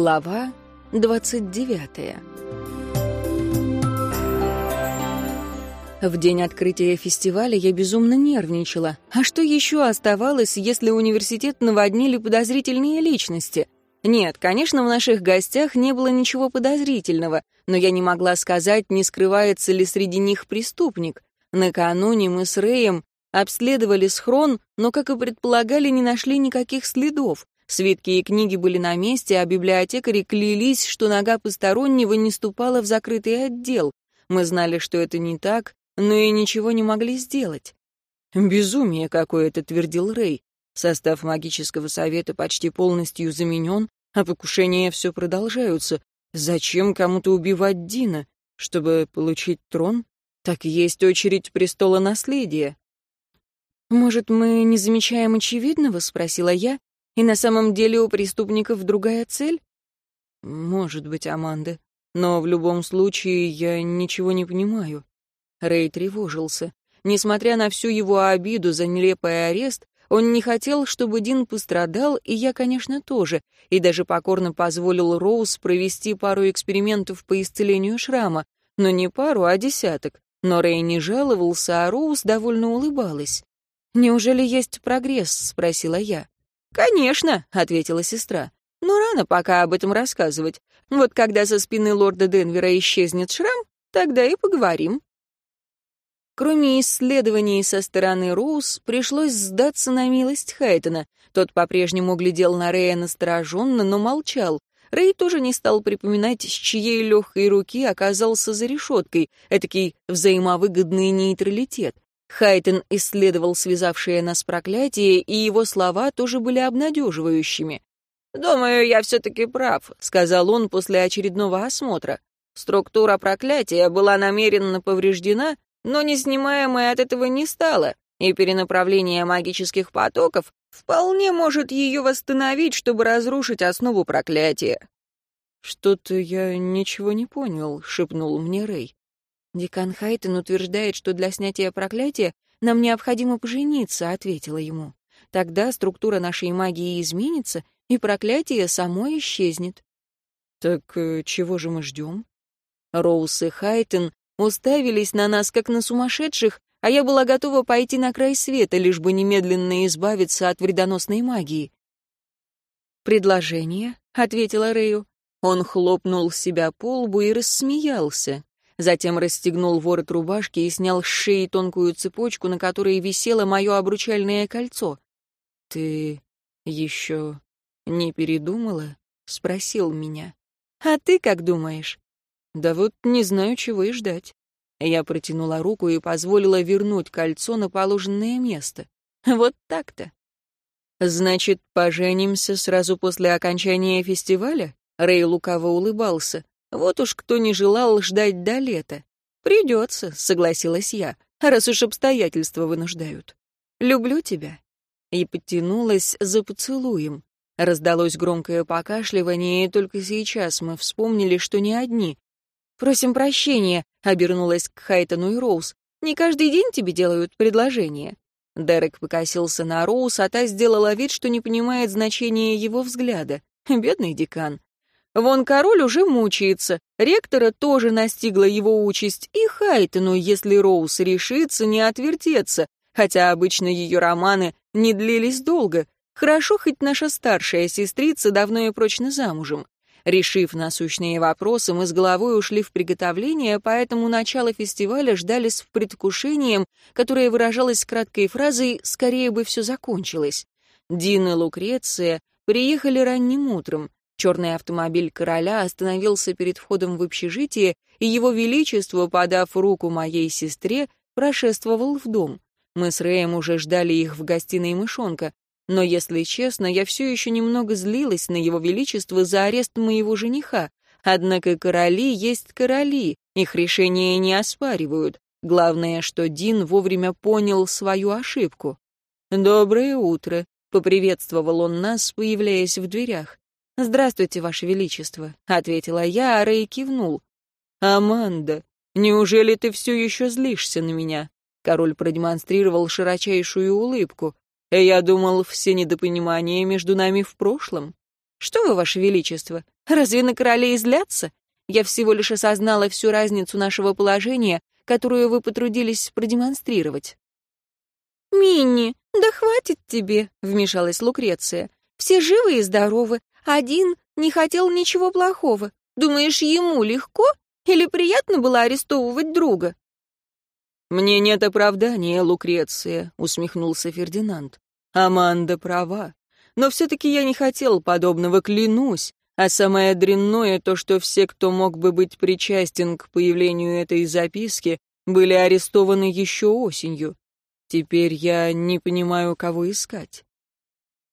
Глава 29 В день открытия фестиваля я безумно нервничала. А что еще оставалось, если университет наводнили подозрительные личности? Нет, конечно, в наших гостях не было ничего подозрительного, но я не могла сказать, не скрывается ли среди них преступник. Накануне мы с Рэем обследовали схрон, но, как и предполагали, не нашли никаких следов. Свитки и книги были на месте, а библиотекари клялись, что нога постороннего не ступала в закрытый отдел. Мы знали, что это не так, но и ничего не могли сделать. «Безумие какое-то», — твердил Рэй. Состав магического совета почти полностью заменен, а покушения все продолжаются. Зачем кому-то убивать Дина? Чтобы получить трон? Так есть очередь престола наследия. «Может, мы не замечаем очевидного?» — спросила я, и на самом деле у преступников другая цель? Может быть, Аманда. Но в любом случае я ничего не понимаю. Рэй тревожился. Несмотря на всю его обиду за нелепый арест, он не хотел, чтобы Дин пострадал, и я, конечно, тоже, и даже покорно позволил Роуз провести пару экспериментов по исцелению шрама, но не пару, а десяток. Но Рэй не жаловался, а Роуз довольно улыбалась. «Неужели есть прогресс?» — спросила я. «Конечно», — ответила сестра. «Но рано пока об этом рассказывать. Вот когда со спины лорда Денвера исчезнет шрам, тогда и поговорим». Кроме исследований со стороны Роуз, пришлось сдаться на милость Хайтона. Тот по-прежнему глядел на Рэя настороженно, но молчал. Рэй тоже не стал припоминать, с чьей легкой руки оказался за решеткой, этакий взаимовыгодный нейтралитет. Хайтен исследовал связавшее нас проклятие, и его слова тоже были обнадеживающими. «Думаю, я все-таки прав», — сказал он после очередного осмотра. Структура проклятия была намеренно повреждена, но неснимаемой от этого не стало, и перенаправление магических потоков вполне может ее восстановить, чтобы разрушить основу проклятия. «Что-то я ничего не понял», — шепнул мне Рэй. «Декан Хайтон утверждает, что для снятия проклятия нам необходимо пожениться», — ответила ему. «Тогда структура нашей магии изменится, и проклятие само исчезнет». «Так э, чего же мы ждем?» Роуз и Хайтон уставились на нас, как на сумасшедших, а я была готова пойти на край света, лишь бы немедленно избавиться от вредоносной магии. «Предложение», — ответила Рэю. Он хлопнул себя по лбу и рассмеялся. Затем расстегнул ворот рубашки и снял с шеи тонкую цепочку, на которой висело мое обручальное кольцо. «Ты еще не передумала?» — спросил меня. «А ты как думаешь?» «Да вот не знаю, чего и ждать». Я протянула руку и позволила вернуть кольцо на положенное место. Вот так-то. «Значит, поженимся сразу после окончания фестиваля?» Рэй лукаво улыбался. Вот уж кто не желал ждать до лета. «Придется», — согласилась я, раз уж обстоятельства вынуждают. «Люблю тебя». И подтянулась за поцелуем. Раздалось громкое покашливание, и только сейчас мы вспомнили, что не одни. «Просим прощения», — обернулась к Хайтону и Роуз. «Не каждый день тебе делают предложение». Дерек покосился на Роуз, а та сделала вид, что не понимает значения его взгляда. Бедный декан. Вон король уже мучается, ректора тоже настигла его участь, и Хайтону, если Роуз решится, не отвертеться, хотя обычно ее романы не длились долго. Хорошо, хоть наша старшая сестрица давно и прочно замужем. Решив насущные вопросы, мы с головой ушли в приготовление, поэтому начало фестиваля ждали с предвкушением, которое выражалось краткой фразой «скорее бы все закончилось». Дин и Лукреция приехали ранним утром. Черный автомобиль короля остановился перед входом в общежитие, и его величество, подав руку моей сестре, прошествовал в дом. Мы с Рэем уже ждали их в гостиной мышонка, но, если честно, я все еще немного злилась на его величество за арест моего жениха. Однако короли есть короли, их решения не оспаривают. Главное, что Дин вовремя понял свою ошибку. «Доброе утро», — поприветствовал он нас, появляясь в дверях. «Здравствуйте, Ваше Величество», — ответила я, а Рэй кивнул. «Аманда, неужели ты все еще злишься на меня?» Король продемонстрировал широчайшую улыбку. «Я думал, все недопонимания между нами в прошлом». Что вы, ваше величество, разве на королей злятся? Я всего лишь осознала всю разницу нашего положения, которую вы потрудились продемонстрировать». «Минни, да хватит тебе», — вмешалась Лукреция. «Все живы и здоровы. Один не хотел ничего плохого. Думаешь, ему легко или приятно было арестовывать друга?» «Мне нет оправдания, Лукреция», — усмехнулся Фердинанд. «Аманда права. Но все-таки я не хотел подобного, клянусь. А самое дрянное то, что все, кто мог бы быть причастен к появлению этой записки, были арестованы еще осенью. Теперь я не понимаю, кого искать.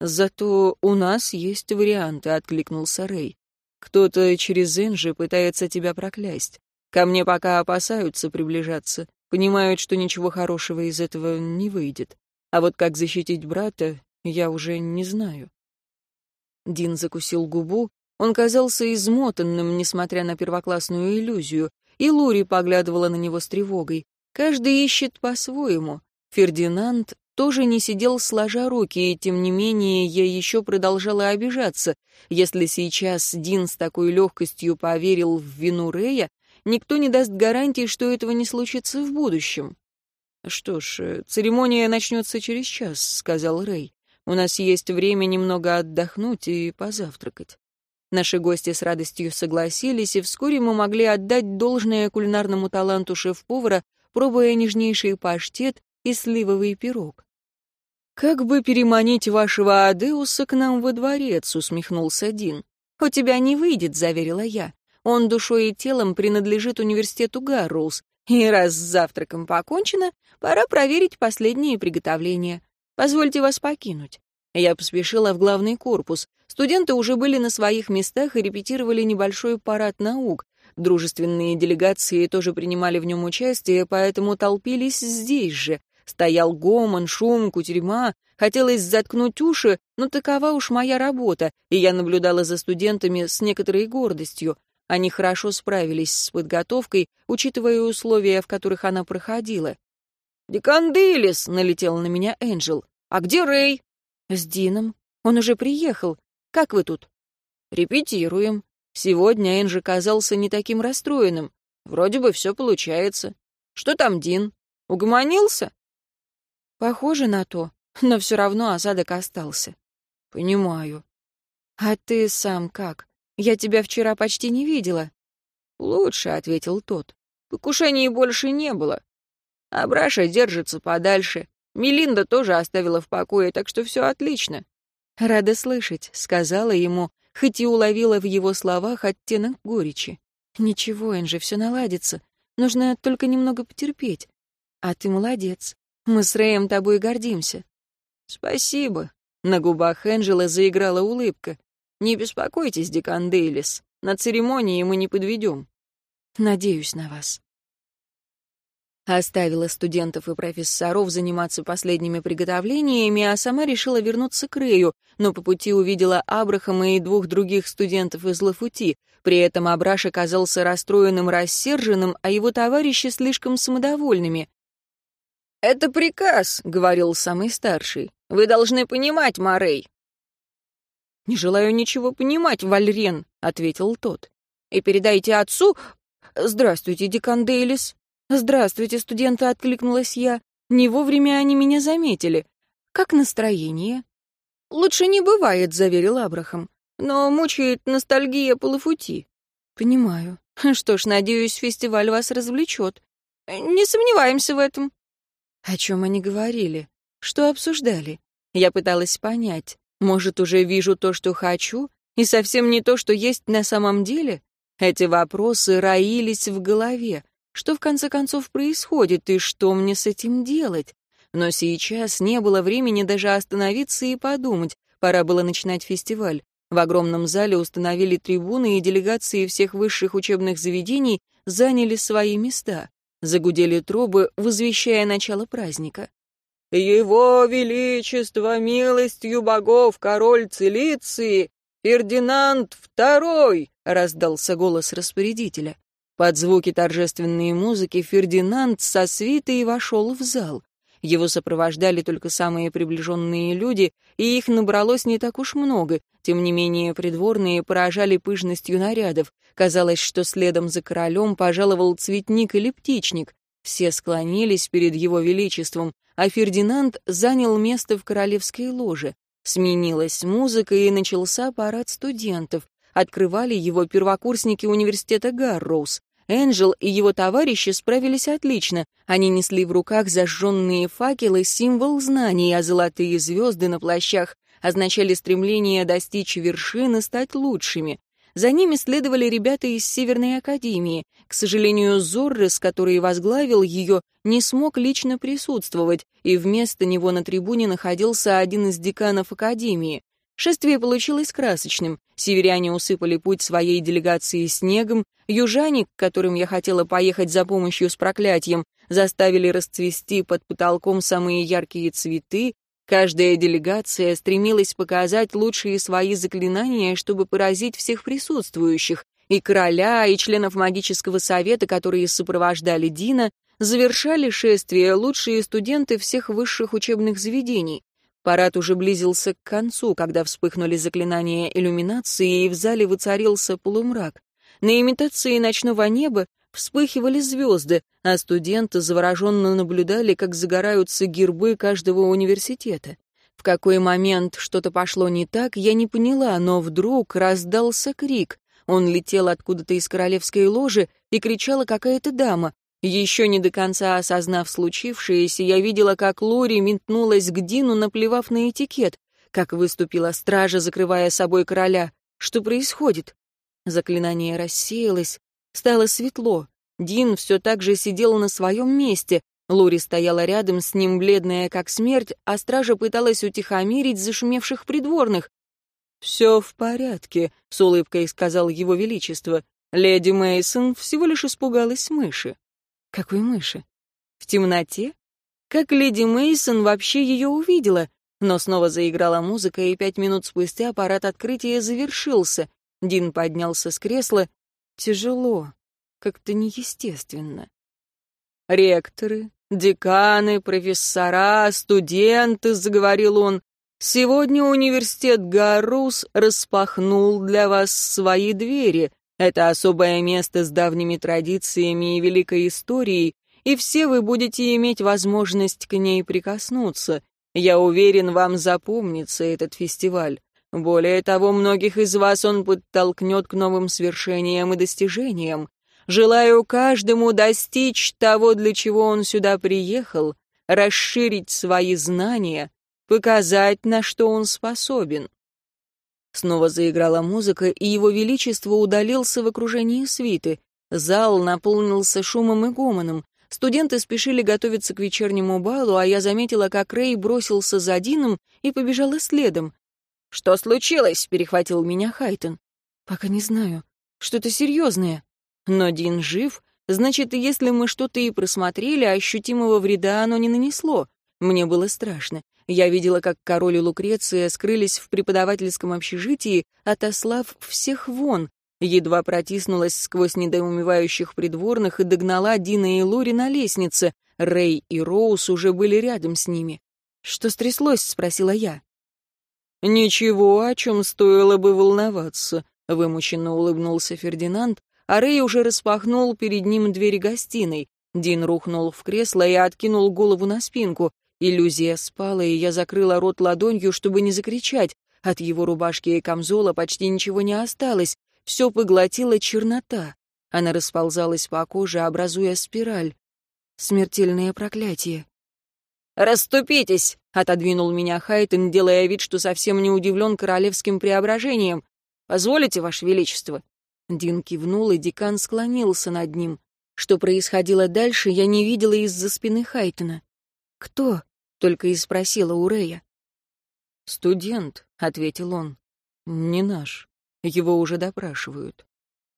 Зато у нас есть варианты, откликнулся Рэй. Кто-то через Энжи пытается тебя проклясть. Ко мне пока опасаются приближаться, понимают, что ничего хорошего из этого не выйдет. А вот как защитить брата, я уже не знаю. Дин закусил губу, он казался измотанным, несмотря на первоклассную иллюзию, и Лури поглядывала на него с тревогой. Каждый ищет по-своему. Фердинанд тоже не сидел сложа руки, и тем не менее я еще продолжала обижаться. Если сейчас Дин с такой легкостью поверил в вину Рея, никто не даст гарантии, что этого не случится в будущем. «Что ж, церемония начнется через час», — сказал Рэй. «У нас есть время немного отдохнуть и позавтракать». Наши гости с радостью согласились, и вскоре мы могли отдать должное кулинарному таланту шеф-повара, пробуя нежнейший паштет и сливовый пирог. «Как бы переманить вашего Адеуса к нам во дворец?» — усмехнулся Дин. «У тебя не выйдет», — заверила я. «Он душой и телом принадлежит университету Гарроуз, и раз с завтраком покончено, пора проверить последние приготовления. Позвольте вас покинуть». Я поспешила в главный корпус. Студенты уже были на своих местах и репетировали небольшой парад наук. Дружественные делегации тоже принимали в нем участие, поэтому толпились здесь же. Стоял гомон, шум, кутерьма. Хотелось заткнуть уши, но такова уж моя работа, и я наблюдала за студентами с некоторой гордостью. Они хорошо справились с подготовкой, учитывая условия, в которых она проходила. «Деканделис!» — налетел на меня Энджел. «А где Рэй?» «С Дином. Он уже приехал. Как вы тут?» «Репетируем. Сегодня Энджи казался не таким расстроенным. Вроде бы все получается. Что там Дин? Угомонился?» «Похоже на то, но все равно осадок остался». «Понимаю». «А ты сам как? Я тебя вчера почти не видела». «Лучше», — ответил тот. «Покушений больше не было. Абраша держится подальше. Мелинда тоже оставила в покое, так что все отлично». «Рада слышать», — сказала ему, хоть и уловила в его словах оттенок горечи. «Ничего, Энджи, все наладится. Нужно только немного потерпеть. А ты молодец. Мы с Рэем тобой гордимся». «Спасибо». На губах Энджела заиграла улыбка. «Не беспокойтесь, Декан Дейлис. На церемонии мы не подведем». «Надеюсь на вас». Оставила студентов и профессоров заниматься последними приготовлениями, а сама решила вернуться к Рэю, но по пути увидела Абрахама и двух других студентов из Лафути. При этом Абраш оказался расстроенным, рассерженным, а его товарищи слишком самодовольными. «Это приказ», — говорил самый старший. «Вы должны понимать, Морей». «Не желаю ничего понимать, Вальрен», — ответил тот. «И передайте отцу...» «Здравствуйте, декан Дейлис», «Здравствуйте, студенты!» — откликнулась я. Не вовремя они меня заметили. «Как настроение?» «Лучше не бывает», — заверил Абрахам. «Но мучает ностальгия по Лафути». «Понимаю. Что ж, надеюсь, фестиваль вас развлечет». «Не сомневаемся в этом». О чем они говорили? Что обсуждали? Я пыталась понять. Может, уже вижу то, что хочу, и совсем не то, что есть на самом деле? Эти вопросы роились в голове. Что в конце концов происходит и что мне с этим делать? Но сейчас не было времени даже остановиться и подумать. Пора было начинать фестиваль. В огромном зале установили трибуны, и делегации всех высших учебных заведений заняли свои места. Загудели трубы, возвещая начало праздника. «Его Величество милостью богов король Цилиции Фердинанд II!» — раздался голос распорядителя. Под звуки торжественной музыки Фердинанд со свитой вошел в зал. Его сопровождали только самые приближенные люди, и их набралось не так уж много. Тем не менее, придворные поражали пышностью нарядов. Казалось, что следом за королем пожаловал цветник или птичник. Все склонились перед его величеством, а Фердинанд занял место в королевской ложе. Сменилась музыка, и начался парад студентов. Открывали его первокурсники университета Гарроуз. Энджел и его товарищи справились отлично. Они несли в руках зажженные факелы, символ знаний, а золотые звезды на плащах означали стремление достичь вершины, стать лучшими. За ними следовали ребята из Северной Академии. К сожалению, Зоррес, который возглавил ее, не смог лично присутствовать, и вместо него на трибуне находился один из деканов Академии. Шествие получилось красочным. Северяне усыпали путь своей делегации снегом, южане, к которым я хотела поехать за помощью с проклятием, заставили расцвести под потолком самые яркие цветы, Каждая делегация стремилась показать лучшие свои заклинания, чтобы поразить всех присутствующих, и короля, и членов магического совета, которые сопровождали Дина, завершали шествие лучшие студенты всех высших учебных заведений. Парад уже близился к концу, когда вспыхнули заклинания иллюминации, и в зале воцарился полумрак. На имитации ночного неба вспыхивали звезды, а студенты завороженно наблюдали, как загораются гербы каждого университета. В какой момент что-то пошло не так, я не поняла, но вдруг раздался крик. Он летел откуда-то из королевской ложи, и кричала какая-то дама. Еще не до конца осознав случившееся, я видела, как Лори метнулась к Дину, наплевав на этикет, как выступила стража, закрывая собой короля. Что происходит? Заклинание рассеялось, стало светло. Дин все так же сидел на своем месте. Лори стояла рядом с ним, бледная как смерть, а стража пыталась утихомирить зашумевших придворных. «Все в порядке», — с улыбкой сказал его величество. Леди Мейсон всего лишь испугалась мыши. Какой мыши? В темноте? Как леди Мейсон вообще ее увидела? Но снова заиграла музыка, и пять минут спустя аппарат открытия завершился. Дин поднялся с кресла. Тяжело, как-то неестественно. Ректоры, деканы, профессора, студенты, заговорил он. Сегодня университет Гарус распахнул для вас свои двери. Это особое место с давними традициями и великой историей, и все вы будете иметь возможность к ней прикоснуться. Я уверен, вам запомнится этот фестиваль. Более того, многих из вас он подтолкнет к новым свершениям и достижениям. Желаю каждому достичь того, для чего он сюда приехал, расширить свои знания, показать, на что он способен. Снова заиграла музыка, и его величество удалился в окружении свиты. Зал наполнился шумом и гомоном. Студенты спешили готовиться к вечернему балу, а я заметила, как Рэй бросился за Дином и побежала следом. «Что случилось?» — перехватил меня Хайтон. «Пока не знаю. Что-то серьезное. Но Дин жив, значит, если мы что-то и просмотрели, ощутимого вреда оно не нанесло. Мне было страшно. Я видела, как король и Лукреция скрылись в преподавательском общежитии, отослав всех вон. Едва протиснулась сквозь недоумевающих придворных и догнала Дина и Лори на лестнице. Рэй и Роуз уже были рядом с ними. «Что стряслось?» — спросила я. «Ничего, о чем стоило бы волноваться», — вымученно улыбнулся Фердинанд, а Рэй уже распахнул перед ним двери гостиной. Дин рухнул в кресло и откинул голову на спинку. Иллюзия спала, и я закрыла рот ладонью, чтобы не закричать. От его рубашки и камзола почти ничего не осталось. Все поглотила чернота. Она расползалась по коже, образуя спираль. Смертельное проклятие. «Расступитесь!» — отодвинул меня Хайтон, делая вид, что совсем не удивлен королевским преображением. «Позволите, Ваше Величество?» Дин кивнул, и декан склонился над ним. Что происходило дальше, я не видела из-за спины Хайтона. «Кто?» только и спросила у Рея. «Студент», — ответил он. «Не наш. Его уже допрашивают».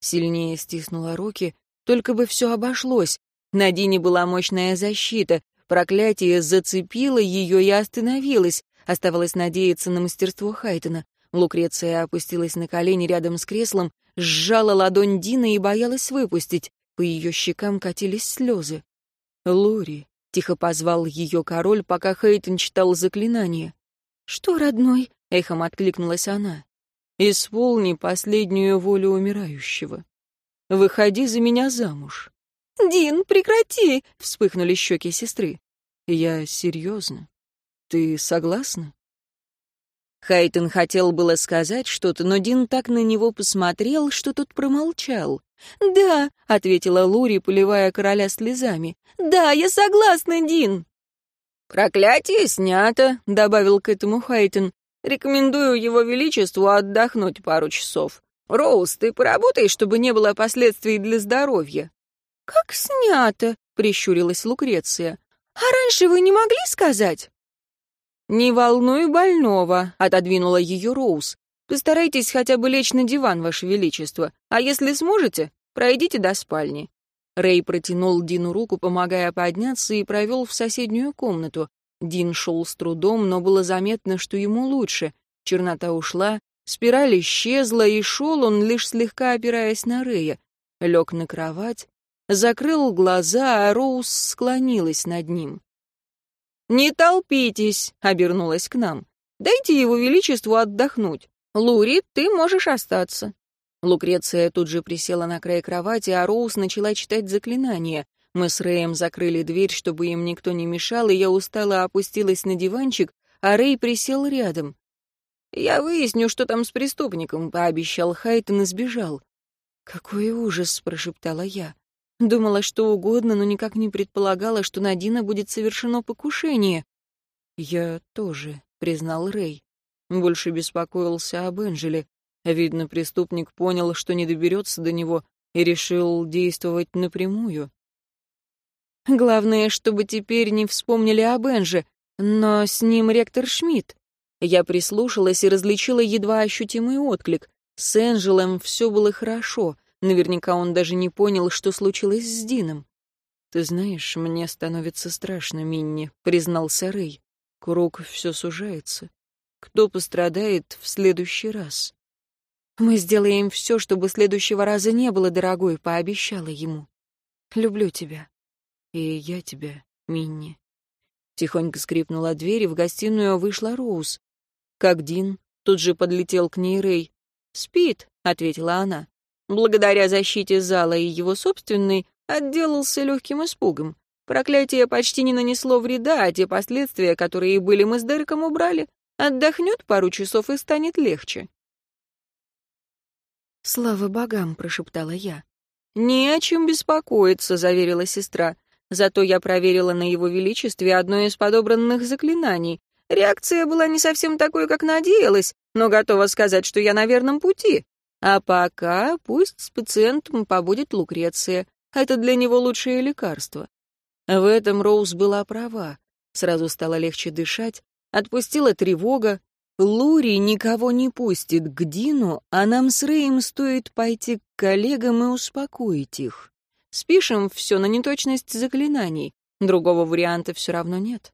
Сильнее стиснула руки, только бы все обошлось. На Дине была мощная защита, проклятие зацепило ее и остановилось. Оставалось надеяться на мастерство Хайтона. Лукреция опустилась на колени рядом с креслом, сжала ладонь Дина и боялась выпустить. По ее щекам катились слезы. «Лури», — тихо позвал ее король, пока Хейтон читал заклинание. «Что, родной?» — эхом откликнулась она. «Исполни последнюю волю умирающего. Выходи за меня замуж». «Дин, прекрати!» — вспыхнули щеки сестры. «Я серьезно. Ты согласна?» Хайтон хотел было сказать что-то, но Дин так на него посмотрел, что тот промолчал. «Да», — ответила Лури, поливая короля слезами. «Да, я согласна, Дин». «Проклятие снято», — добавил к этому Хайтон. «Рекомендую его величеству отдохнуть пару часов. Роуз, ты поработай, чтобы не было последствий для здоровья». «Как снято?» — прищурилась Лукреция. «А раньше вы не могли сказать?» «Не волнуй больного», — отодвинула ее Роуз. «Постарайтесь хотя бы лечь на диван, Ваше Величество, а если сможете, пройдите до спальни». Рэй протянул Дину руку, помогая подняться, и провел в соседнюю комнату. Дин шел с трудом, но было заметно, что ему лучше. Чернота ушла, спираль исчезла, и шел он, лишь слегка опираясь на Рэя. Лег на кровать, закрыл глаза, а Роуз склонилась над ним. «Не толпитесь», — обернулась к нам. «Дайте его величеству отдохнуть. Лури, ты можешь остаться». Лукреция тут же присела на край кровати, а Роуз начала читать заклинание. Мы с Рэем закрыли дверь, чтобы им никто не мешал, и я устало опустилась на диванчик, а Рэй присел рядом. «Я выясню, что там с преступником», — пообещал Хайтон и сбежал. «Какой ужас!» — прошептала я. Думала, что угодно, но никак не предполагала, что на Дина будет совершено покушение. «Я тоже», — признал Рэй. Больше беспокоился об Энджеле. Видно, преступник понял, что не доберется до него, и решил действовать напрямую. Главное, чтобы теперь не вспомнили об Энже, но с ним ректор Шмидт. Я прислушалась и различила едва ощутимый отклик. С Энджелом все было хорошо. Наверняка он даже не понял, что случилось с Дином. «Ты знаешь, мне становится страшно, Минни», — признался Рэй. «Круг все сужается. Кто пострадает в следующий раз?» «Мы сделаем все, чтобы следующего раза не было, дорогой», — пообещала ему. «Люблю тебя. И я тебя, Минни». Тихонько скрипнула дверь, и в гостиную вышла Роуз. Как Дин, тут же подлетел к ней Рэй. «Спит», — ответила она. Благодаря защите зала и его собственной, отделался легким испугом. Проклятие почти не нанесло вреда, а те последствия, которые были мы с Дереком убрали, отдохнет пару часов и станет легче. «Слава богам!» — прошептала я. «Не о чем беспокоиться», — заверила сестра. «Зато я проверила на его величестве одно из подобранных заклинаний. Реакция была не совсем такой, как надеялась, но готова сказать, что я на верном пути. А пока пусть с пациентом побудет Лукреция. Это для него лучшее лекарство». В этом Роуз была права. Сразу стало легче дышать, отпустила тревога, Лури никого не пустит к Дину, а нам с Рэем стоит пойти к коллегам и успокоить их. Спишем все на неточность заклинаний. Другого варианта все равно нет.